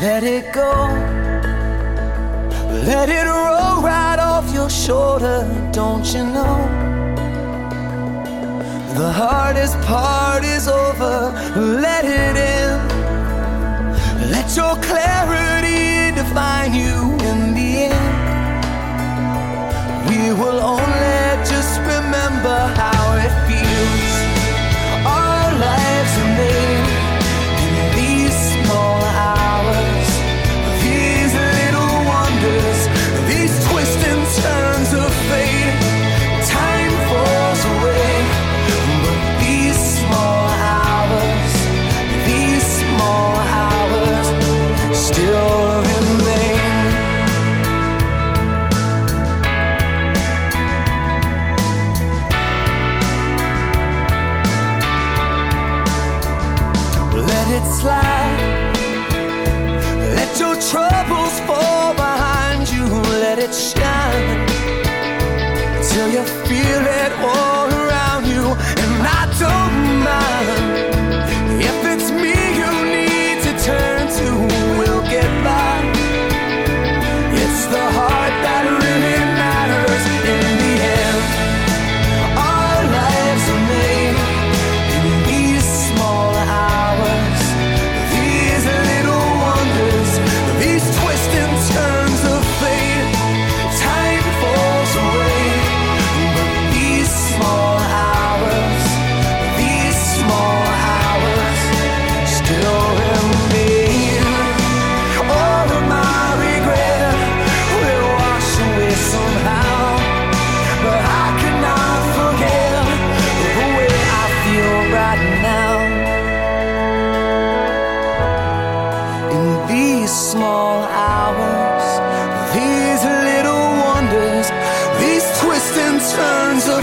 Let it go. Let it roll right off your shoulder, don't you know? The hardest part is over. Let it in. Let your clarity it's like hours, these little wonders, these twists and turns